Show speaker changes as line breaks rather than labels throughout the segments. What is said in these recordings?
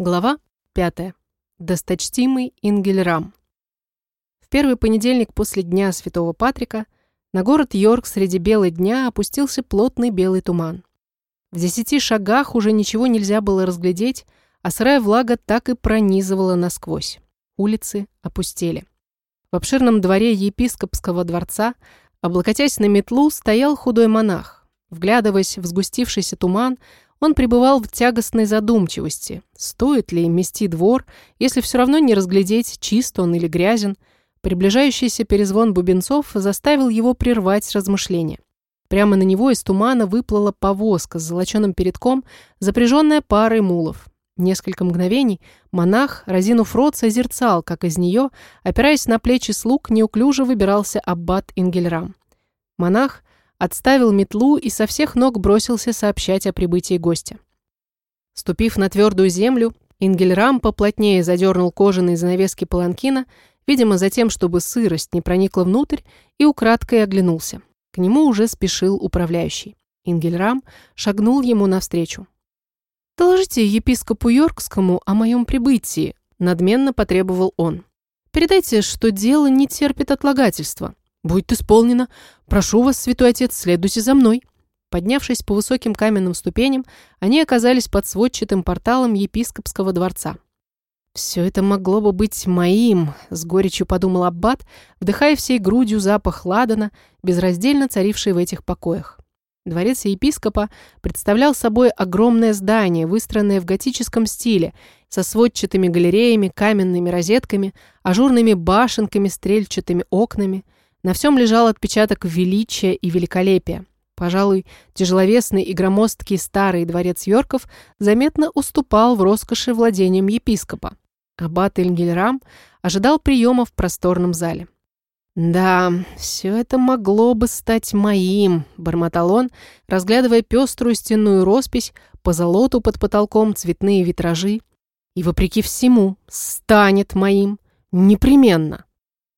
Глава 5. Досточтимый Ингельрам. В первый понедельник после Дня Святого Патрика на город Йорк среди белой дня опустился плотный белый туман. В десяти шагах уже ничего нельзя было разглядеть, а сырая влага так и пронизывала насквозь. Улицы опустели. В обширном дворе епископского дворца, облокотясь на метлу, стоял худой монах. Вглядываясь в сгустившийся туман, он пребывал в тягостной задумчивости. Стоит ли мести двор, если все равно не разглядеть, чист он или грязен? Приближающийся перезвон бубенцов заставил его прервать размышления. Прямо на него из тумана выплыла повозка с золоченым передком, запряженная парой мулов. Несколько мгновений монах, разинув рот, созерцал, как из нее, опираясь на плечи слуг, неуклюже выбирался аббат Ингельрам. Монах отставил метлу и со всех ног бросился сообщать о прибытии гостя. Ступив на твердую землю, Ингельрам поплотнее задернул кожаные занавески паланкина, видимо, за тем, чтобы сырость не проникла внутрь, и украдкой оглянулся. К нему уже спешил управляющий. Ингельрам шагнул ему навстречу. «Доложите епископу Йоркскому о моем прибытии», — надменно потребовал он. «Передайте, что дело не терпит отлагательства. «Будет исполнено. Прошу вас, святой отец, следуйте за мной». Поднявшись по высоким каменным ступеням, они оказались под сводчатым порталом епископского дворца. «Все это могло бы быть моим», — с горечью подумал Аббат, вдыхая всей грудью запах ладана, безраздельно царивший в этих покоях. Дворец епископа представлял собой огромное здание, выстроенное в готическом стиле, со сводчатыми галереями, каменными розетками, ажурными башенками, стрельчатыми окнами — на всем лежал отпечаток величия и великолепия. Пожалуй, тяжеловесный и громоздкий старый дворец Йорков заметно уступал в роскоши владениям епископа. Аббат Эльгельрам ожидал приема в просторном зале. «Да, все это могло бы стать моим», — бормотал он, разглядывая пеструю стенную роспись, по золоту под потолком цветные витражи. «И вопреки всему станет моим. Непременно».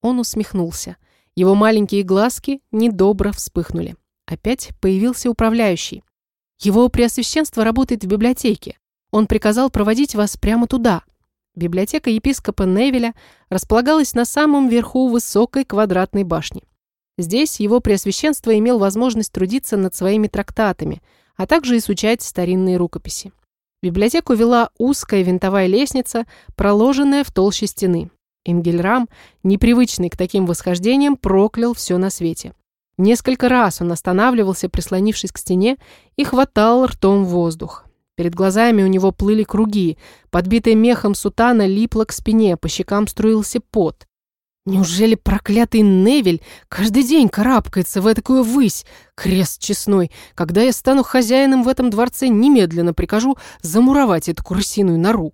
Он усмехнулся. Его маленькие глазки недобро вспыхнули. Опять появился управляющий. Его преосвященство работает в библиотеке. Он приказал проводить вас прямо туда. Библиотека епископа Невеля располагалась на самом верху высокой квадратной башни. Здесь его преосвященство имел возможность трудиться над своими трактатами, а также изучать старинные рукописи. Библиотеку вела узкая винтовая лестница, проложенная в толще стены. Ингельрам, непривычный к таким восхождениям, проклял все на свете. Несколько раз он останавливался, прислонившись к стене, и хватал ртом воздух. Перед глазами у него плыли круги, подбитая мехом сутана липла к спине, по щекам струился пот. Неужели проклятый Невель каждый день карабкается в такую высь, крест честной? Когда я стану хозяином в этом дворце, немедленно прикажу замуровать эту крысиную нору.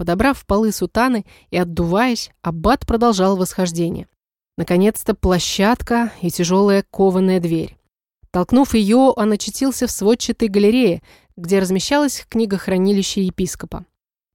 Подобрав полы сутаны и отдуваясь, аббат продолжал восхождение. Наконец-то площадка и тяжелая кованая дверь. Толкнув ее, он очутился в сводчатой галерее, где размещалось книгохранилище епископа.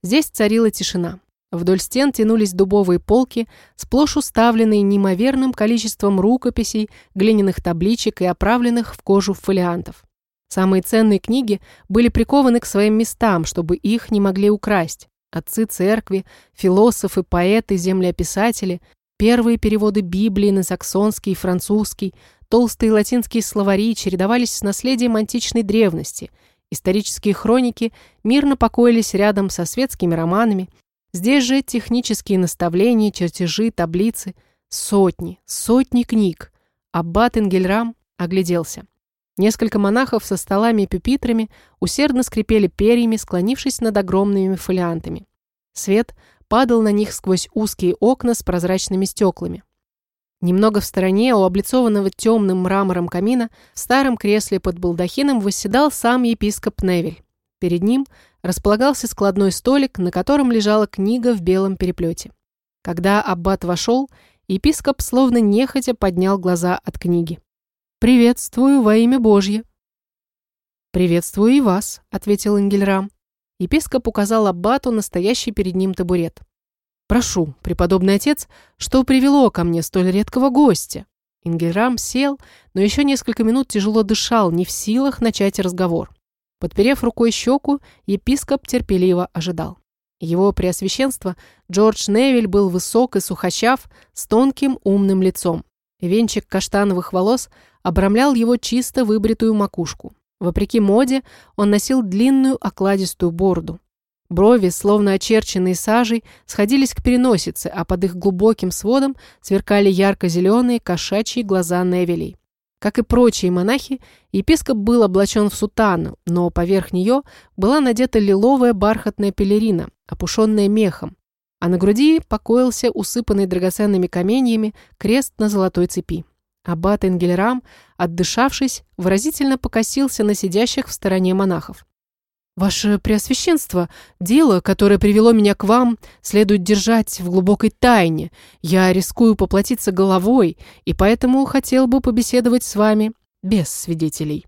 Здесь царила тишина. Вдоль стен тянулись дубовые полки, сплошь уставленные неимоверным количеством рукописей, глиняных табличек и оправленных в кожу фолиантов. Самые ценные книги были прикованы к своим местам, чтобы их не могли украсть. Отцы церкви, философы, поэты, землеописатели, первые переводы Библии на саксонский и французский, толстые латинские словари чередовались с наследием античной древности. Исторические хроники мирно покоились рядом со светскими романами. Здесь же технические наставления, чертежи, таблицы. Сотни, сотни книг. Аббат Ингельрам огляделся. Несколько монахов со столами и пюпитрами усердно скрипели перьями, склонившись над огромными фолиантами. Свет падал на них сквозь узкие окна с прозрачными стеклами. Немного в стороне, у облицованного темным мрамором камина, в старом кресле под балдахином восседал сам епископ Невель. Перед ним располагался складной столик, на котором лежала книга в белом переплете. Когда аббат вошел, епископ словно нехотя поднял глаза от книги. «Приветствую во имя Божье». «Приветствую и вас», — ответил Ингельрам. Епископ указал аббату настоящий перед ним табурет. «Прошу, преподобный отец, что привело ко мне столь редкого гостя?» Ингельрам сел, но еще несколько минут тяжело дышал, не в силах начать разговор. Подперев рукой щеку, епископ терпеливо ожидал. Его преосвященство Джордж Невиль был высок и сухощав, с тонким умным лицом. Венчик каштановых волос обрамлял его чисто выбритую макушку. Вопреки моде, он носил длинную окладистую бороду. Брови, словно очерченные сажей, сходились к переносице, а под их глубоким сводом сверкали ярко-зеленые кошачьи глаза Невилей. Как и прочие монахи, епископ был облачен в сутану, но поверх нее была надета лиловая бархатная пелерина, опушенная мехом, а на груди покоился усыпанный драгоценными каменьями крест на золотой цепи. Аббат Энгельрам, отдышавшись, выразительно покосился на сидящих в стороне монахов. «Ваше Преосвященство, дело, которое привело меня к вам, следует держать в глубокой тайне. Я рискую поплатиться головой, и поэтому хотел бы побеседовать с вами без свидетелей».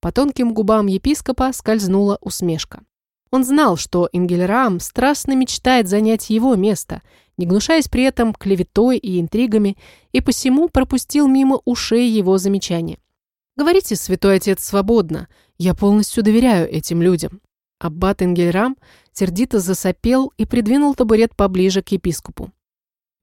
По тонким губам епископа скользнула усмешка. Он знал, что Ингельрам страстно мечтает занять его место, не гнушаясь при этом клеветой и интригами, и посему пропустил мимо ушей его замечания. «Говорите, святой отец, свободно. Я полностью доверяю этим людям». Аббат Ингельрам сердито засопел и придвинул табурет поближе к епископу.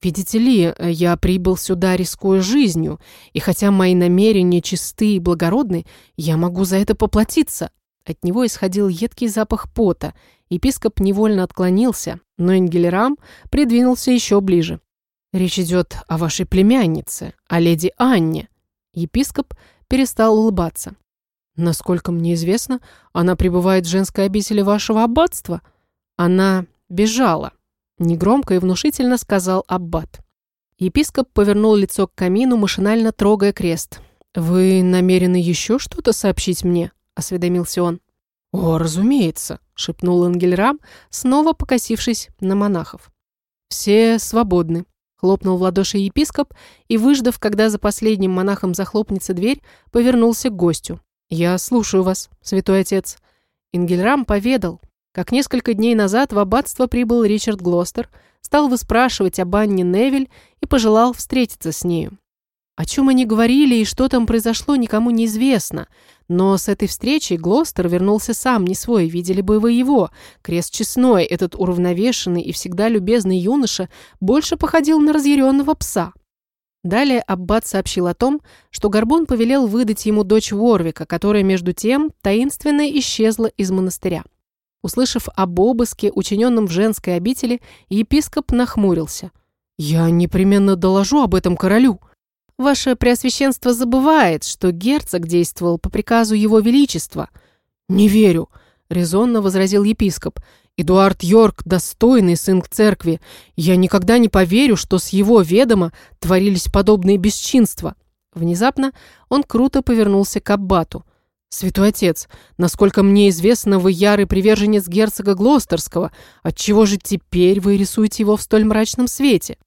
«Видите ли, я прибыл сюда, рискуя жизнью, и хотя мои намерения чисты и благородны, я могу за это поплатиться». От него исходил едкий запах пота. Епископ невольно отклонился, но Ингельрам придвинулся еще ближе. «Речь идет о вашей племяннице, о леди Анне». Епископ перестал улыбаться. «Насколько мне известно, она пребывает в женской обители вашего аббатства. Она бежала», — негромко и внушительно сказал аббат. Епископ повернул лицо к камину, машинально трогая крест. «Вы намерены еще что-то сообщить мне?» — осведомился он. «О, разумеется», — шепнул Энгельрам, снова покосившись на монахов. «Все свободны», Хлопнул в ладоши епископ и, выждав, когда за последним монахом захлопнется дверь, повернулся к гостю. «Я слушаю вас, святой отец». Ингельрам поведал, как несколько дней назад в аббатство прибыл Ричард Глостер, стал выспрашивать об Анне Невиль и пожелал встретиться с нею. О чем они говорили и что там произошло, никому не известно. Но с этой встречи Глостер вернулся сам не свой, видели бы вы его. Крест честной, этот уравновешенный и всегда любезный юноша, больше походил на разъяренного пса. Далее Аббат сообщил о том, что Горбун повелел выдать ему дочь Ворвика, которая, между тем, таинственно исчезла из монастыря. Услышав об обыске, учиненном в женской обители, епископ нахмурился. «Я непременно доложу об этом королю», Ваше Преосвященство забывает, что герцог действовал по приказу Его Величества». «Не верю», — резонно возразил епископ. «Эдуард Йорк — достойный сын к церкви. Я никогда не поверю, что с его ведома творились подобные бесчинства». Внезапно он круто повернулся к аббату. «Святой отец, насколько мне известно, вы ярый приверженец герцога Глостерского. Отчего же теперь вы рисуете его в столь мрачном свете?»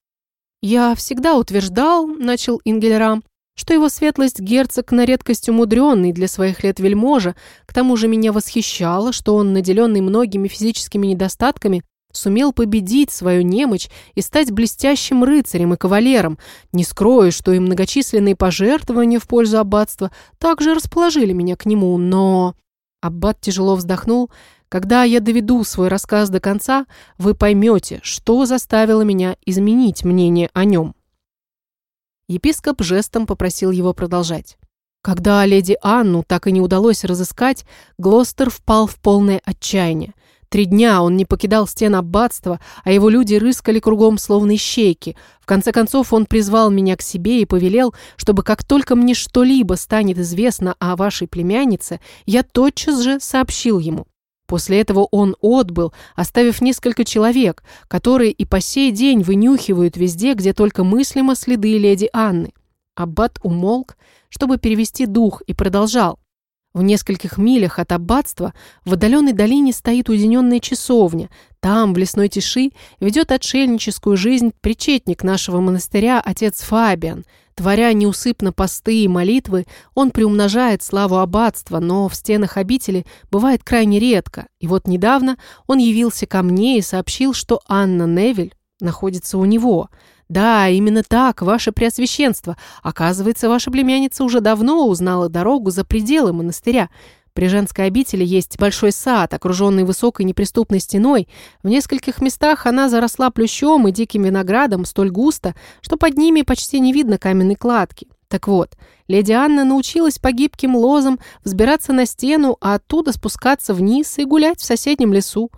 «Я всегда утверждал, — начал Ингельрам, — что его светлость герцог на редкость умудренный для своих лет вельможа, к тому же меня восхищало, что он, наделенный многими физическими недостатками, сумел победить свою немочь и стать блестящим рыцарем и кавалером, не скрою, что и многочисленные пожертвования в пользу аббатства также расположили меня к нему, но...» Аббат тяжело вздохнул, — когда я доведу свой рассказ до конца, вы поймете, что заставило меня изменить мнение о нем». Епископ жестом попросил его продолжать. Когда леди Анну так и не удалось разыскать, Глостер впал в полное отчаяние. Три дня он не покидал стен аббатства, а его люди рыскали кругом, словно ищейки. В конце концов, он призвал меня к себе и повелел, чтобы как только мне что-либо станет известно о вашей племяннице, я тотчас же сообщил ему. После этого он отбыл, оставив несколько человек, которые и по сей день вынюхивают везде, где только мыслимо следы леди Анны. Аббат умолк, чтобы перевести дух, и продолжал. В нескольких милях от аббатства в отдаленной долине стоит уединенная часовня. Там, в лесной тиши, ведет отшельническую жизнь причетник нашего монастыря, отец Фабиан. Творя неусыпно посты и молитвы, он приумножает славу аббатства, но в стенах обители бывает крайне редко. И вот недавно он явился ко мне и сообщил, что Анна Невель находится у него. Да, именно так, ваше преосвященство. Оказывается, ваша племянница уже давно узнала дорогу за пределы монастыря. При женской обители есть большой сад, окруженный высокой неприступной стеной. В нескольких местах она заросла плющом и диким виноградом столь густо, что под ними почти не видно каменной кладки. Так вот, леди Анна научилась по гибким лозам взбираться на стену, а оттуда спускаться вниз и гулять в соседнем лесу.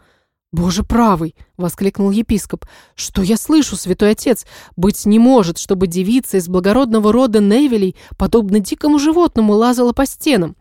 «Боже правый!» — воскликнул епископ. «Что я слышу, святой отец? Быть не может, чтобы девица из благородного рода Невелей, подобно дикому животному, лазала по стенам».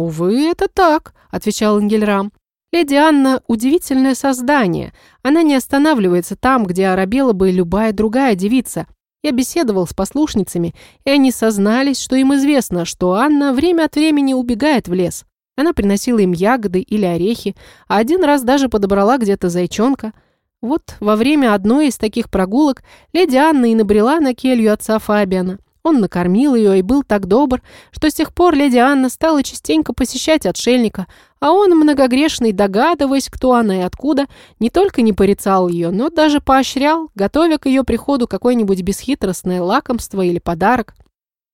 «Увы, это так», — отвечал Энгельрам. «Леди Анна — удивительное создание. Она не останавливается там, где оробела бы любая другая девица. Я беседовал с послушницами, и они сознались, что им известно, что Анна время от времени убегает в лес. Она приносила им ягоды или орехи, а один раз даже подобрала где-то зайчонка. Вот во время одной из таких прогулок леди Анна и набрела на келью отца Фабиана — он накормил ее и был так добр, что с тех пор леди Анна стала частенько посещать отшельника, а он, многогрешный, догадываясь, кто она и откуда, не только не порицал ее, но даже поощрял, готовя к ее приходу какое-нибудь бесхитростное лакомство или подарок.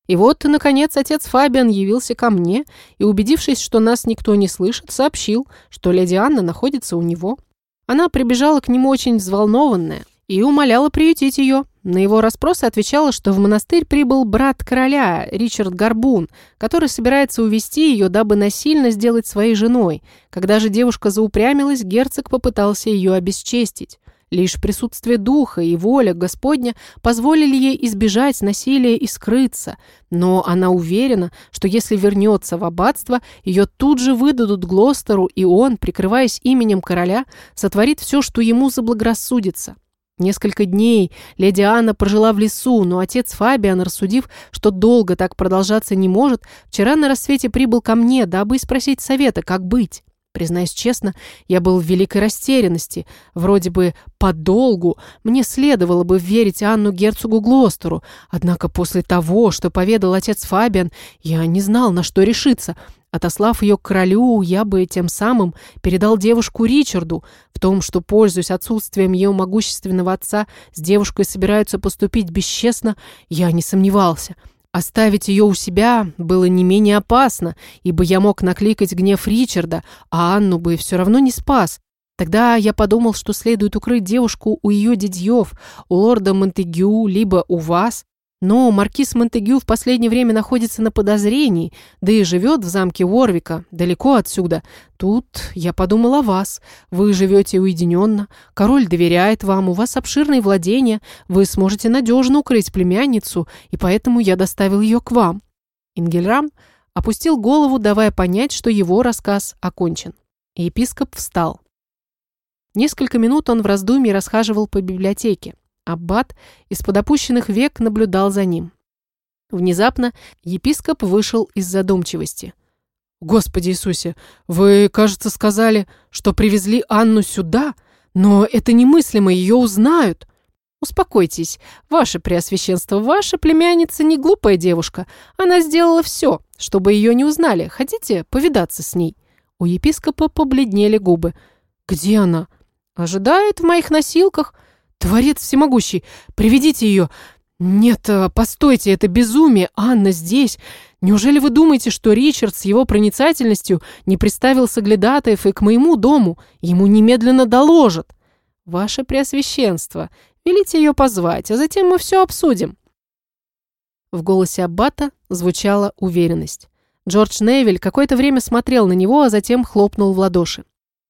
И вот, наконец, отец Фабиан явился ко мне и, убедившись, что нас никто не слышит, сообщил, что леди Анна находится у него. Она прибежала к нему очень взволнованная и умоляла приютить ее. На его расспросы отвечала, что в монастырь прибыл брат короля, Ричард Горбун, который собирается увести ее, дабы насильно сделать своей женой. Когда же девушка заупрямилась, герцог попытался ее обесчестить. Лишь присутствие духа и воля Господня позволили ей избежать насилия и скрыться, но она уверена, что если вернется в аббатство, ее тут же выдадут Глостеру, и он, прикрываясь именем короля, сотворит все, что ему заблагорассудится. Несколько дней леди Анна прожила в лесу, но отец Фабиан, рассудив, что долго так продолжаться не может, вчера на рассвете прибыл ко мне, дабы спросить совета, как быть. Признаюсь честно, я был в великой растерянности. Вроде бы подолгу мне следовало бы верить Анну герцогу Глостеру, однако после того, что поведал отец Фабиан, я не знал, на что решиться — Отослав ее к королю, я бы тем самым передал девушку Ричарду. В том, что, пользуясь отсутствием ее могущественного отца, с девушкой собираются поступить бесчестно, я не сомневался. Оставить ее у себя было не менее опасно, ибо я мог накликать гнев Ричарда, а Анну бы все равно не спас. Тогда я подумал, что следует укрыть девушку у ее дядьев, у лорда Монтегю, либо у вас. Но маркиз Монтегю в последнее время находится на подозрении, да и живет в замке Уорвика, далеко отсюда. Тут я подумал о вас. Вы живете уединенно, король доверяет вам, у вас обширные владения, вы сможете надежно укрыть племянницу, и поэтому я доставил ее к вам». Ингельрам опустил голову, давая понять, что его рассказ окончен. Епископ встал. Несколько минут он в раздумье расхаживал по библиотеке. Аббат из-под опущенных век наблюдал за ним. Внезапно епископ вышел из задумчивости. «Господи Иисусе, вы, кажется, сказали, что привезли Анну сюда, но это немыслимо, ее узнают». «Успокойтесь, ваше преосвященство, ваша племянница не глупая девушка. Она сделала все, чтобы ее не узнали. Хотите повидаться с ней?» У епископа побледнели губы. «Где она?» «Ожидает в моих носилках. «Творец всемогущий, приведите ее!» «Нет, э, постойте, это безумие! Анна здесь! Неужели вы думаете, что Ричард с его проницательностью не приставил соглядатаев и к моему дому? Ему немедленно доложат!» «Ваше Преосвященство, велите ее позвать, а затем мы все обсудим!» В голосе Аббата звучала уверенность. Джордж Невиль какое-то время смотрел на него, а затем хлопнул в ладоши.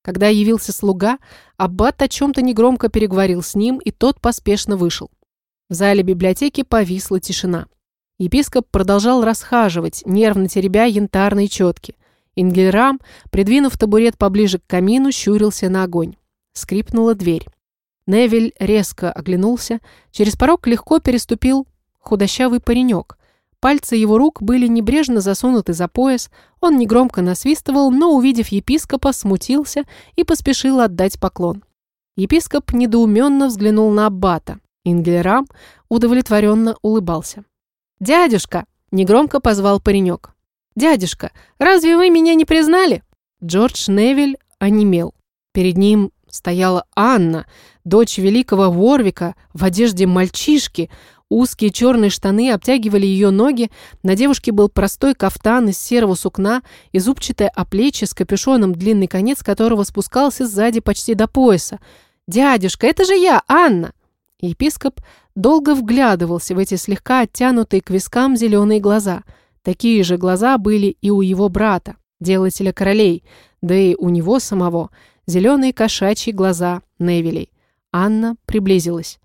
Когда явился слуга, Аббат о чем-то негромко переговорил с ним, и тот поспешно вышел. В зале библиотеки повисла тишина. Епископ продолжал расхаживать, нервно теребя янтарные четки. Ингельрам, придвинув табурет поближе к камину, щурился на огонь. Скрипнула дверь. Невиль резко оглянулся. Через порог легко переступил худощавый паренек. Пальцы его рук были небрежно засунуты за пояс, он негромко насвистывал, но, увидев епископа, смутился и поспешил отдать поклон. Епископ недоуменно взглянул на аббата. Ингельрам удовлетворенно улыбался. «Дядюшка!» – негромко позвал паренек. «Дядюшка, разве вы меня не признали?» Джордж Невиль онемел. Перед ним стояла Анна, дочь великого Ворвика, в одежде мальчишки. Узкие черные штаны обтягивали ее ноги, на девушке был простой кафтан из серого сукна и зубчатое оплечье с капюшоном, длинный конец которого спускался сзади почти до пояса. «Дядюшка, это же я, Анна!» Епископ долго вглядывался в эти слегка оттянутые к вискам зеленые глаза. Такие же глаза были и у его брата, делателя королей, да и у него самого, зеленые кошачьи глаза Невилей. Анна приблизилась.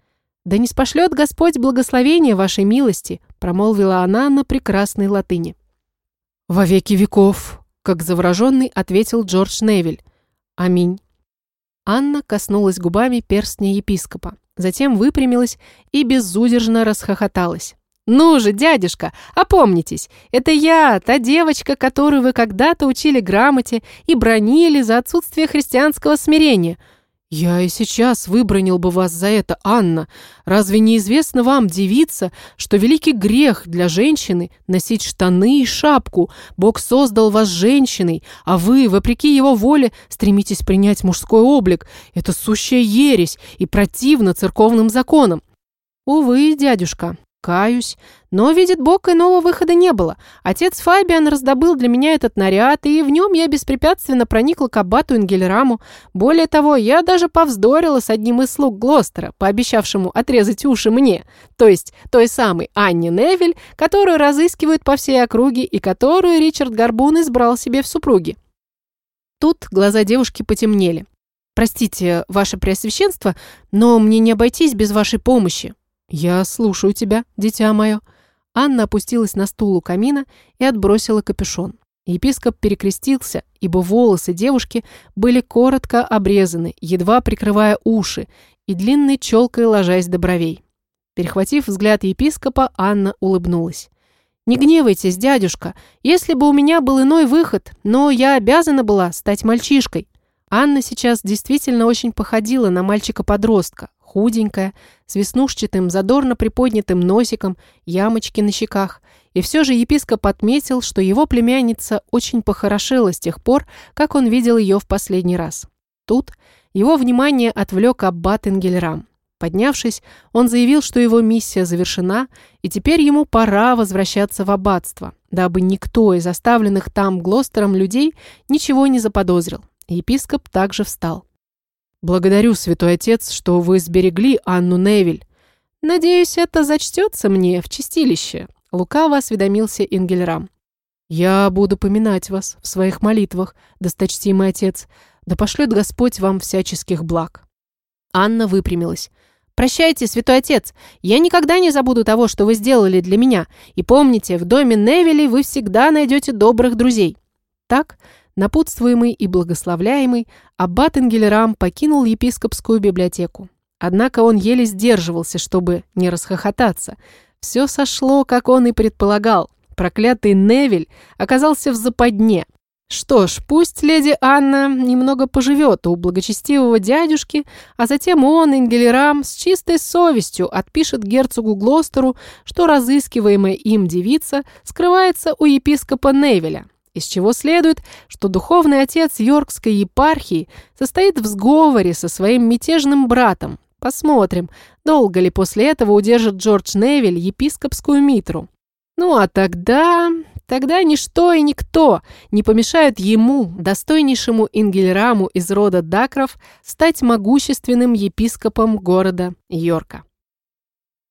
«Да не спошлет Господь благословения вашей милости», промолвила она на прекрасной латыни. «Во веки веков», как завороженный ответил Джордж Невиль. «Аминь». Анна коснулась губами перстня епископа, затем выпрямилась и безудержно расхохоталась. «Ну же, дядюшка, опомнитесь, это я, та девочка, которую вы когда-то учили грамоте и бронили за отсутствие христианского смирения. «Я и сейчас выбронил бы вас за это, Анна. Разве не известно вам, девица, что великий грех для женщины – носить штаны и шапку? Бог создал вас женщиной, а вы, вопреки его воле, стремитесь принять мужской облик. Это сущая ересь и противно церковным законам». «Увы, дядюшка, Каюсь. Но, видит Бог, иного выхода не было. Отец Фабиан раздобыл для меня этот наряд, и в нем я беспрепятственно проникла к аббату Ингельраму. Более того, я даже повздорила с одним из слуг Глостера, пообещавшему отрезать уши мне, то есть той самой Анне Невиль, которую разыскивают по всей округе и которую Ричард Горбун избрал себе в супруги. Тут глаза девушки потемнели. «Простите, ваше преосвященство, но мне не обойтись без вашей помощи», «Я слушаю тебя, дитя мое». Анна опустилась на стул у камина и отбросила капюшон. Епископ перекрестился, ибо волосы девушки были коротко обрезаны, едва прикрывая уши, и длинной челкой ложась до бровей. Перехватив взгляд епископа, Анна улыбнулась. «Не гневайтесь, дядюшка, если бы у меня был иной выход, но я обязана была стать мальчишкой». Анна сейчас действительно очень походила на мальчика-подростка, худенькая, с веснушчатым, задорно приподнятым носиком, ямочки на щеках. И все же епископ отметил, что его племянница очень похорошела с тех пор, как он видел ее в последний раз. Тут его внимание отвлек аббат Энгельрам. Поднявшись, он заявил, что его миссия завершена, и теперь ему пора возвращаться в аббатство, дабы никто из оставленных там Глостером людей ничего не заподозрил. Епископ также встал. «Благодарю, святой отец, что вы сберегли Анну Невиль. Надеюсь, это зачтется мне в чистилище», — лукаво осведомился Ингельрам. «Я буду поминать вас в своих молитвах, досточтимый отец, да пошлет Господь вам всяческих благ». Анна выпрямилась. «Прощайте, святой отец, я никогда не забуду того, что вы сделали для меня, и помните, в доме Невилей вы всегда найдете добрых друзей». Так Напутствуемый и благословляемый, аббат Энгелерам покинул епископскую библиотеку. Однако он еле сдерживался, чтобы не расхохотаться. Все сошло, как он и предполагал. Проклятый Невиль оказался в западне. Что ж, пусть леди Анна немного поживет у благочестивого дядюшки, а затем он, Ингелерам, с чистой совестью отпишет герцогу Глостеру, что разыскиваемая им девица скрывается у епископа Невиля, из чего следует, что духовный отец Йоркской епархии состоит в сговоре со своим мятежным братом. Посмотрим, долго ли после этого удержит Джордж Невиль епископскую митру. Ну а тогда... Тогда ничто и никто не помешает ему, достойнейшему Ингельраму из рода Дакров, стать могущественным епископом города Йорка.